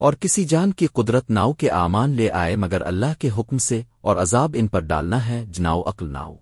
اور کسی جان کی قدرت ناؤ کے اعمان لے آئے مگر اللہ کے حکم سے اور عذاب ان پر ڈالنا ہے، جناؤ عقل ناؤ۔